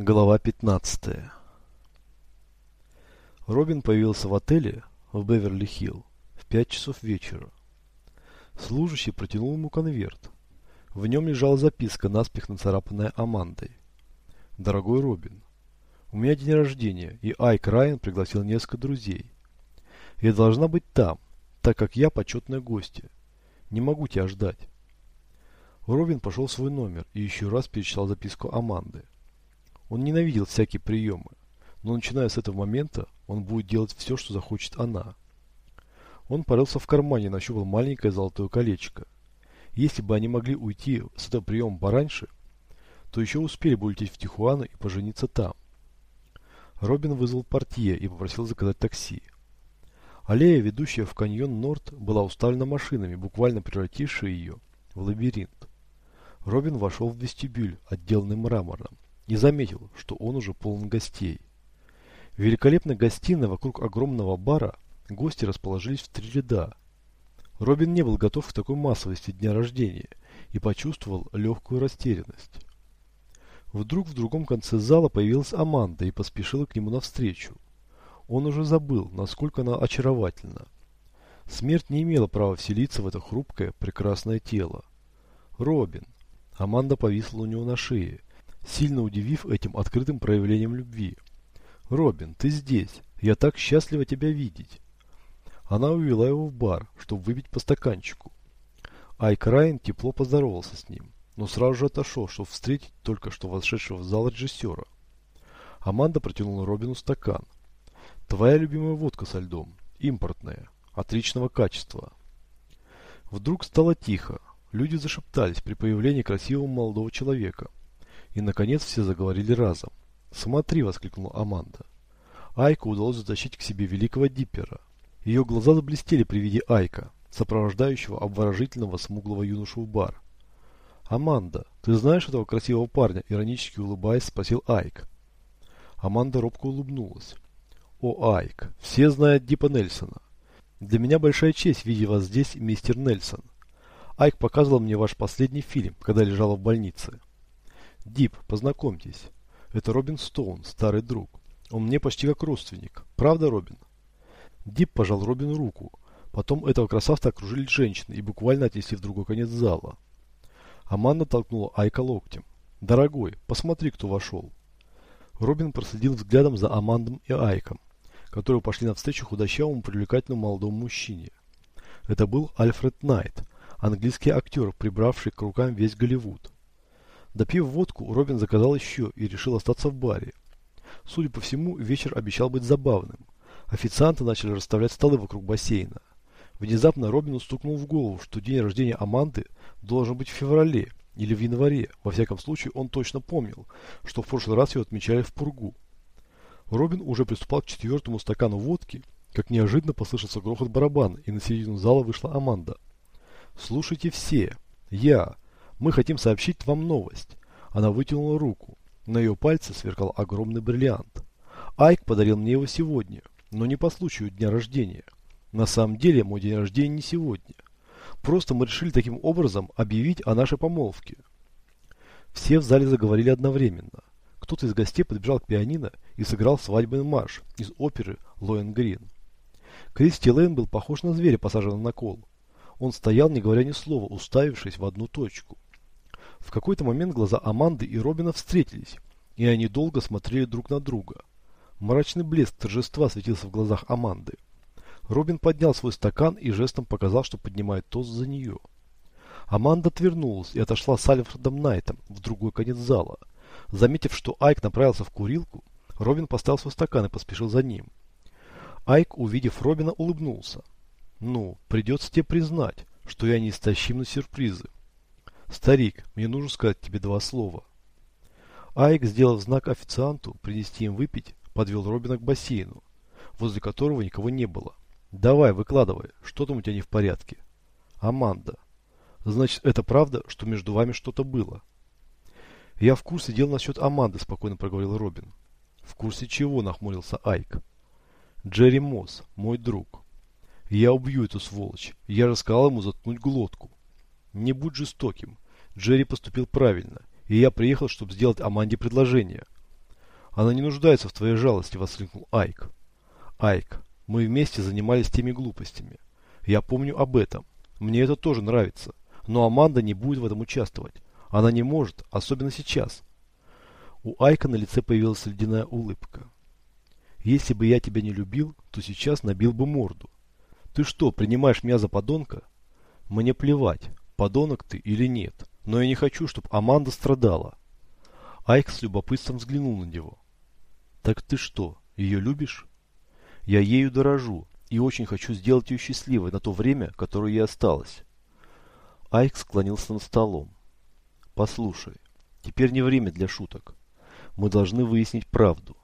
Глава 15 Робин появился в отеле в Беверли-Хилл в 5 часов вечера. Служащий протянул ему конверт. В нем лежала записка, наспех нацарапанная Амандой. «Дорогой Робин, у меня день рождения, и Айк Райан пригласил несколько друзей. Я должна быть там, так как я почетная гостья. Не могу тебя ждать». Робин пошел в свой номер и еще раз перечитал записку Аманды. Он ненавидел всякие приемы, но начиная с этого момента, он будет делать все, что захочет она. Он порылся в кармане и нащупал маленькое золотое колечко. Если бы они могли уйти с этого приема пораньше, то еще успели бы улететь в Тихуану и пожениться там. Робин вызвал портье и попросил заказать такси. Аллея, ведущая в каньон Норт, была уставлена машинами, буквально превратившие ее в лабиринт. Робин вошел в вестибюль, отделанный мрамором и заметил, что он уже полон гостей. В великолепной гостиной вокруг огромного бара гости расположились в три ряда. Робин не был готов к такой массовости дня рождения и почувствовал легкую растерянность. Вдруг в другом конце зала появилась Аманда и поспешила к нему навстречу. Он уже забыл, насколько она очаровательна. Смерть не имела права вселиться в это хрупкое, прекрасное тело. Робин. Аманда повисла у него на шее, сильно удивив этим открытым проявлением любви. «Робин, ты здесь. Я так счастлива тебя видеть». Она увела его в бар, чтобы выпить по стаканчику. Айк Райан тепло поздоровался с ним, но сразу же отошел, чтобы встретить только что вошедшего в зал режиссера. Аманда протянула Робину стакан. «Твоя любимая водка со льдом. Импортная. Отличного качества». Вдруг стало тихо. Люди зашептались при появлении красивого молодого человека. И, наконец, все заговорили разом. «Смотри!» – воскликнула Аманда. Айку удалось затащить к себе великого Диппера. Ее глаза заблестели при виде Айка, сопровождающего обворожительного смуглого юношу в бар. «Аманда, ты знаешь этого красивого парня?» – иронически улыбаясь, спросил Айк. Аманда робко улыбнулась. «О, Айк, все знают Дипа Нельсона. Для меня большая честь видеть вас здесь, мистер Нельсон. Айк показывал мне ваш последний фильм, когда лежала в больнице. Дип, познакомьтесь. Это Робин Стоун, старый друг. Он мне почти как родственник. Правда, Робин? Дип пожал Робину руку. Потом этого красавца окружили женщины и буквально отнесли в другой конец зала. Аманда толкнула Айка локтем. «Дорогой, посмотри, кто вошел». Робин проследил взглядом за Амандом и Айком, которые пошли навстречу худощавому привлекательному молодому мужчине. Это был Альфред Найт, английский актер, прибравший к рукам весь Голливуд. Допив водку, Робин заказал еще и решил остаться в баре. Судя по всему, вечер обещал быть забавным. Официанты начали расставлять столы вокруг бассейна. Внезапно Робину стукнул в голову, что день рождения Аманды должен быть в феврале или в январе. Во всяком случае, он точно помнил, что в прошлый раз ее отмечали в Пургу. Робин уже приступал к четвертому стакану водки, как неожиданно послышался грохот барабана, и на середину зала вышла Аманда. «Слушайте все. Я, мы хотим сообщить вам новость. Она вытянула руку. На ее пальце сверкал огромный бриллиант. Айк подарил мне его сегодня, но не по случаю дня рождения. На самом деле мой день рождения не сегодня. Просто мы решили таким образом объявить о нашей помолвке. Все в зале заговорили одновременно. Кто-то из гостей подбежал к пианино и сыграл свадебный марш из оперы «Лоэн Грин». Кристи Лейн был похож на зверя, посаженного на кол. Он стоял, не говоря ни слова, уставившись в одну точку. В какой-то момент глаза Аманды и Робина встретились, и они долго смотрели друг на друга. Мрачный блеск торжества светился в глазах Аманды. Робин поднял свой стакан и жестом показал, что поднимает тост за нее. Аманда отвернулась и отошла с Альфредом Найтом в другой конец зала. Заметив, что Айк направился в курилку, Робин поставил свой стакан и поспешил за ним. Айк, увидев Робина, улыбнулся. «Ну, придется тебе признать, что я не истощим на сюрпризы. «Старик, мне нужно сказать тебе два слова». Айк, сделав знак официанту принести им выпить, подвел Робина к бассейну, возле которого никого не было. «Давай, выкладывай, что там у тебя не в порядке?» «Аманда». «Значит, это правда, что между вами что-то было?» «Я в курсе дел насчет Аманды», спокойно проговорил Робин. «В курсе чего?» нахмурился Айк. «Джерри Мосс, мой друг. Я убью эту сволочь. Я рассказал ему заткнуть глотку. Не будь жестоким. Джерри поступил правильно, и я приехал, чтобы сделать Аманде предложение. Она не нуждается в твоей жалости, воскликнул Айк. Айк, мы вместе занимались теми глупостями. Я помню об этом. Мне это тоже нравится. Но Аманда не будет в этом участвовать. Она не может, особенно сейчас. У Айка на лице появилась ледяная улыбка. Если бы я тебя не любил, то сейчас набил бы морду. Ты что, принимаешь меня за подонка? Мне плевать, подонок ты или нет, но я не хочу, чтобы Аманда страдала. Айк с любопытством взглянул на него. Так ты что, ее любишь? Я ею дорожу и очень хочу сделать ее счастливой на то время, которое ей осталось. Айк склонился над столом. Послушай, теперь не время для шуток. Мы должны выяснить правду.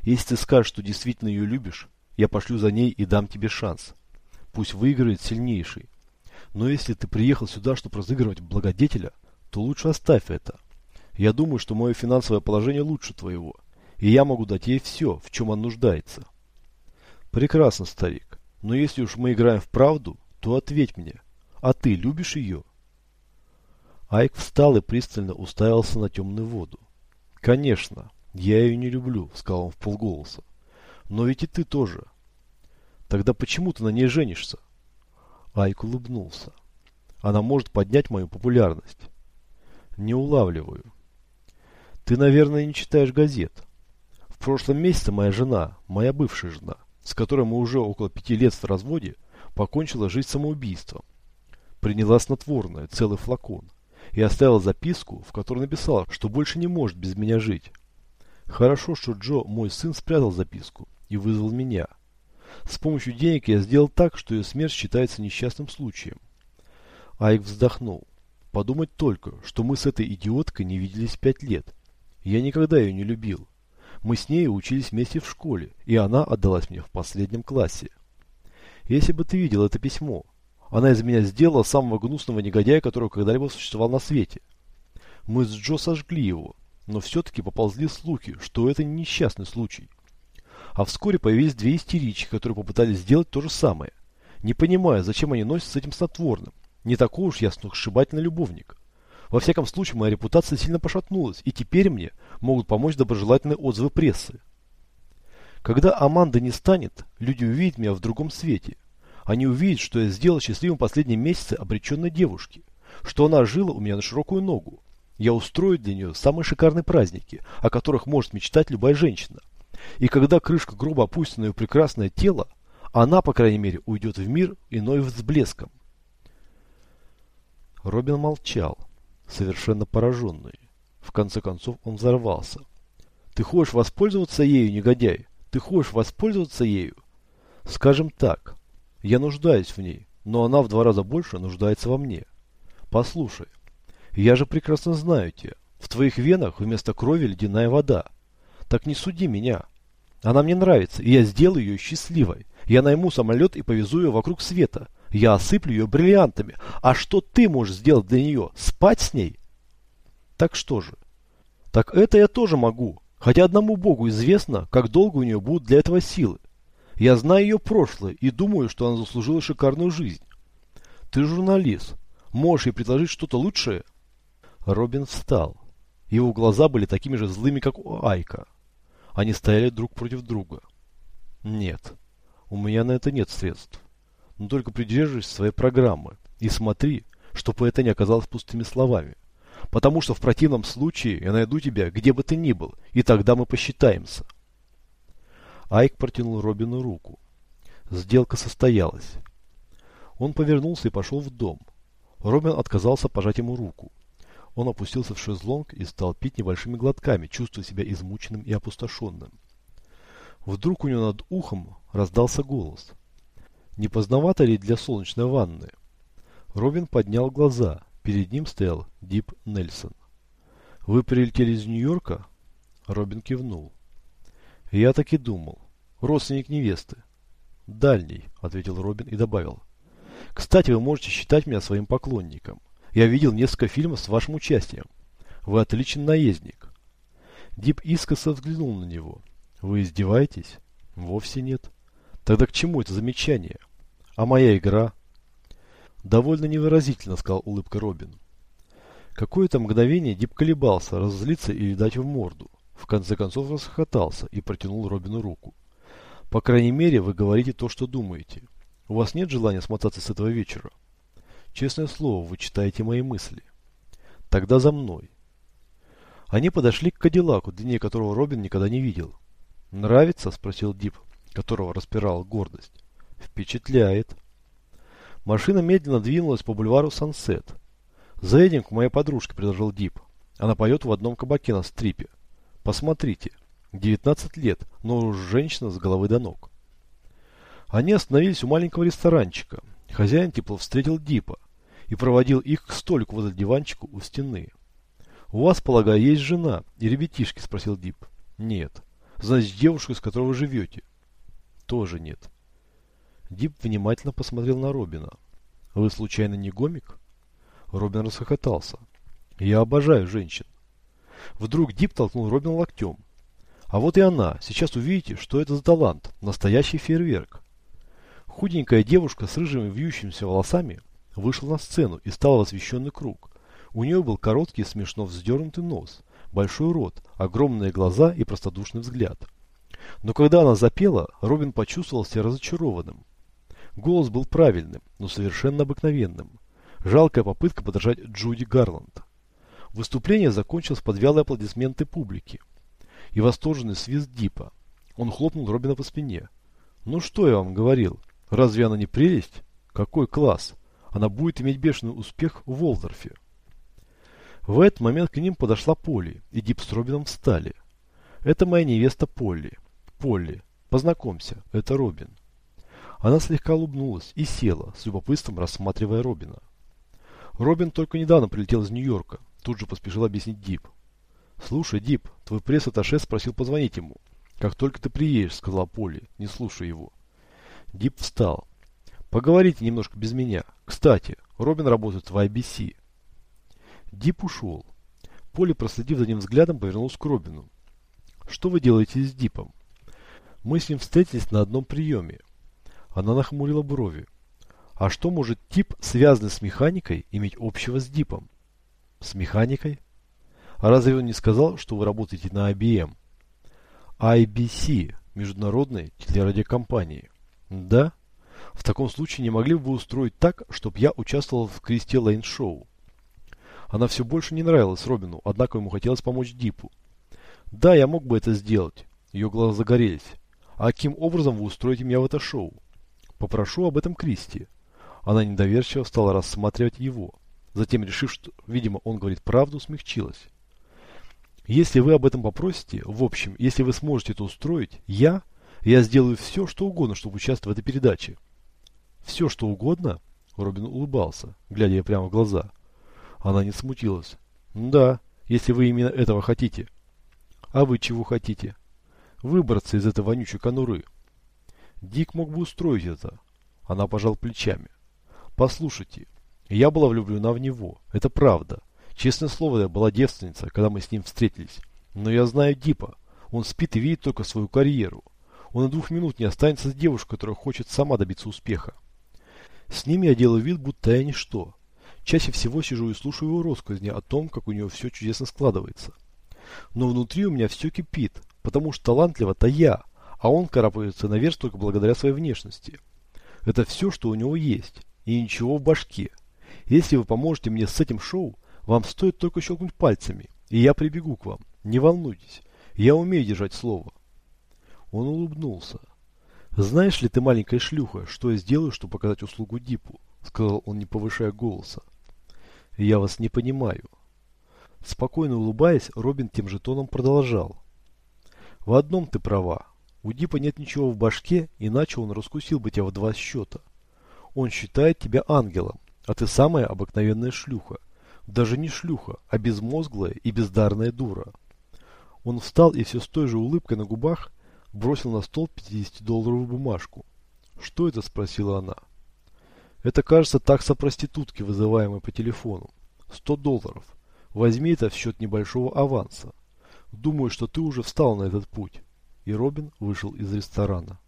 Если ты скажешь, что действительно ее любишь, я пошлю за ней и дам тебе шанс. Пусть выиграет сильнейший. Но если ты приехал сюда, чтобы разыгрывать благодетеля, то лучше оставь это. Я думаю, что мое финансовое положение лучше твоего, и я могу дать ей все, в чем она нуждается. Прекрасно, старик. Но если уж мы играем в правду, то ответь мне. А ты любишь ее? Айк встал и пристально уставился на темную воду. Конечно, я ее не люблю, сказал он в полголоса. Но ведь и ты тоже. Тогда почему ты на ней женишься? Айк улыбнулся. Она может поднять мою популярность. Не улавливаю. Ты, наверное, не читаешь газет. В прошлом месяце моя жена, моя бывшая жена, с которой мы уже около пяти лет в разводе, покончила жизнь самоубийством. Приняла снотворное, целый флакон, и оставила записку, в которой написала, что больше не может без меня жить. Хорошо, что Джо, мой сын, спрятал записку и вызвал меня. С помощью денег я сделал так, что ее смерть считается несчастным случаем. Айк вздохнул. Подумать только, что мы с этой идиоткой не виделись пять лет. Я никогда ее не любил. Мы с ней учились вместе в школе, и она отдалась мне в последнем классе. Если бы ты видел это письмо, она из меня сделала самого гнусного негодяя, который когда-либо существовал на свете. Мы с Джо сожгли его, но все-таки поползли слухи, что это не несчастный случай. А вскоре появились две истерички, которые попытались сделать то же самое. Не понимая, зачем они носят с этим снотворным. Не такой уж я сногсшибательный любовник. Во всяком случае, моя репутация сильно пошатнулась, и теперь мне могут помочь доброжелательные отзывы прессы. Когда Аманда не станет, люди увидят меня в другом свете. Они увидят, что я сделал счастливым последние месяцы обреченной девушки, что она жила у меня на широкую ногу. Я устрою для нее самые шикарные праздники, о которых может мечтать любая женщина. И когда крышка гроба опустится на ее прекрасное тело, она, по крайней мере, уйдет в мир иной с блеском. Робин молчал, совершенно пораженный. В конце концов он взорвался. «Ты хочешь воспользоваться ею, негодяй? Ты хочешь воспользоваться ею?» «Скажем так, я нуждаюсь в ней, но она в два раза больше нуждается во мне. Послушай, я же прекрасно знаю тебя. В твоих венах вместо крови ледяная вода. Так не суди меня. Она мне нравится, и я сделаю ее счастливой. Я найму самолет и повезу ее вокруг света. Я осыплю ее бриллиантами. А что ты можешь сделать для нее? Спать с ней? Так что же? Так это я тоже могу. Хотя одному Богу известно, как долго у нее будут для этого силы. Я знаю ее прошлое и думаю, что она заслужила шикарную жизнь. Ты журналист. Можешь ей предложить что-то лучшее? Робин встал. Его глаза были такими же злыми, как у Айка. Они стояли друг против друга. Нет, у меня на это нет средств. Но только придерживайся своей программы и смотри, чтобы это не оказалось пустыми словами. Потому что в противном случае я найду тебя, где бы ты ни был, и тогда мы посчитаемся. Айк протянул Робину руку. Сделка состоялась. Он повернулся и пошел в дом. Робин отказался пожать ему руку. Он опустился в шезлонг и стал пить небольшими глотками, чувствуя себя измученным и опустошенным. Вдруг у него над ухом раздался голос. Не поздновато ли для солнечной ванны? Робин поднял глаза. Перед ним стоял Дип Нельсон. «Вы прилетели из Нью-Йорка?» Робин кивнул. «Я так и думал. Родственник невесты». «Дальний», — ответил Робин и добавил. «Кстати, вы можете считать меня своим поклонником. Я видел несколько фильмов с вашим участием. Вы отличный наездник. Дип искоса взглянул на него. Вы издеваетесь? Вовсе нет. Тогда к чему это замечание? А моя игра? Довольно невыразительно, сказал улыбка Робин. Какое-то мгновение Дип колебался, разозлиться или дать в морду. В конце концов расхохотался и протянул Робину руку. По крайней мере, вы говорите то, что думаете. У вас нет желания смотаться с этого вечера? Честное слово, вы читаете мои мысли. Тогда за мной. Они подошли к Кадиллаку, длине которого Робин никогда не видел. «Нравится?» – спросил Дип, которого распирала гордость. «Впечатляет». Машина медленно двинулась по бульвару Сансет. «Заедем к моей подружке», – предложил Дип. «Она поет в одном кабаке на стрипе. Посмотрите, 19 лет, но уже женщина с головы до ног». Они остановились у маленького ресторанчика. Хозяин тепло встретил Дипа и проводил их к столику возле диванчика у стены. «У вас, полагаю, есть жена и ребятишки?» – спросил Дип. «Нет». «Значит, девушка, с которой вы живете?» «Тоже нет». Дип внимательно посмотрел на Робина. «Вы случайно не гомик?» Робин расхохотался. «Я обожаю женщин». Вдруг Дип толкнул Робина локтем. «А вот и она. Сейчас увидите, что это за талант. Настоящий фейерверк». Худенькая девушка с рыжими вьющимися волосами вышла на сцену и стала в круг. У нее был короткий смешно вздернутый нос, большой рот, огромные глаза и простодушный взгляд. Но когда она запела, Робин почувствовал себя разочарованным. Голос был правильным, но совершенно обыкновенным. Жалкая попытка подражать Джуди Гарланд. Выступление закончилось под вялые аплодисменты публики и восторженный свист Дипа. Он хлопнул Робина по спине. «Ну что я вам говорил? Разве она не прелесть? Какой класс! Она будет иметь бешеный успех в Волдорфе!» В этот момент к ним подошла Полли, и Дип с Робином встали. «Это моя невеста Полли. Полли, познакомься, это Робин». Она слегка улыбнулась и села, с любопытством рассматривая Робина. Робин только недавно прилетел из Нью-Йорка, тут же поспешил объяснить Дип. «Слушай, Дип, твой пресс-атташе спросил позвонить ему. Как только ты приедешь», — сказала Полли, не слушай его. Дип встал. «Поговорите немножко без меня. Кстати, Робин работает в IBC. Дип ушел. Поли, проследив за ним взглядом, повернулся к Робину. «Что вы делаете с Дипом?» «Мы с ним встретились на одном приеме». Она нахмурила брови. «А что может тип, связанный с механикой, иметь общего с Дипом?» «С механикой?» «А разве он не сказал, что вы работаете на IBM?» IBC – Международной телерадиокомпании. «Да?» «В таком случае не могли бы вы устроить так, чтобы я участвовал в Кристи Лейн Шоу?» Она все больше не нравилась Робину, однако ему хотелось помочь Дипу. «Да, я мог бы это сделать». Ее глаза загорелись. «А каким образом вы устроите меня в это шоу?» «Попрошу об этом Кристи». Она недоверчиво стала рассматривать его. Затем, решив, что, видимо, он говорит правду, смягчилась. «Если вы об этом попросите, в общем, если вы сможете это устроить, я, я сделаю все, что угодно, чтобы участвовать в этой передаче». «Все, что угодно?» Робин улыбался, глядя ей прямо в глаза. Она не смутилась. «Да, если вы именно этого хотите». «А вы чего хотите?» «Выбраться из этой вонючей конуры». Дик мог бы устроить это. Она пожал плечами. «Послушайте, я была влюблена в него. Это правда. Честное слово, я была девственница, когда мы с ним встретились. Но я знаю Дипа. Он спит и видит только свою карьеру. Он и двух минут не останется с девушкой, которая хочет сама добиться успеха. С ним я делаю вид, будто я ничто. Чаще всего сижу и слушаю его россказни о том, как у него все чудесно складывается. Но внутри у меня все кипит, потому что талантливо-то я, а он карабкается наверх только благодаря своей внешности. Это все, что у него есть, и ничего в башке. Если вы поможете мне с этим шоу, вам стоит только щелкнуть пальцами, и я прибегу к вам. Не волнуйтесь, я умею держать слово. Он улыбнулся. «Знаешь ли ты, маленькая шлюха, что я сделаю, чтобы показать услугу Дипу?» Сказал он, не повышая голоса. Я вас не понимаю. Спокойно улыбаясь, Робин тем же тоном продолжал. В одном ты права. У Дипа нет ничего в башке, иначе он раскусил бы тебя в два счета. Он считает тебя ангелом, а ты самая обыкновенная шлюха. Даже не шлюха, а безмозглая и бездарная дура. Он встал и все с той же улыбкой на губах бросил на стол 50-долларовую бумажку. «Что это?» – спросила она. Это, кажется, такса проститутки, вызываемой по телефону. 100 долларов. Возьми это в счет небольшого аванса. Думаю, что ты уже встал на этот путь. И Робин вышел из ресторана.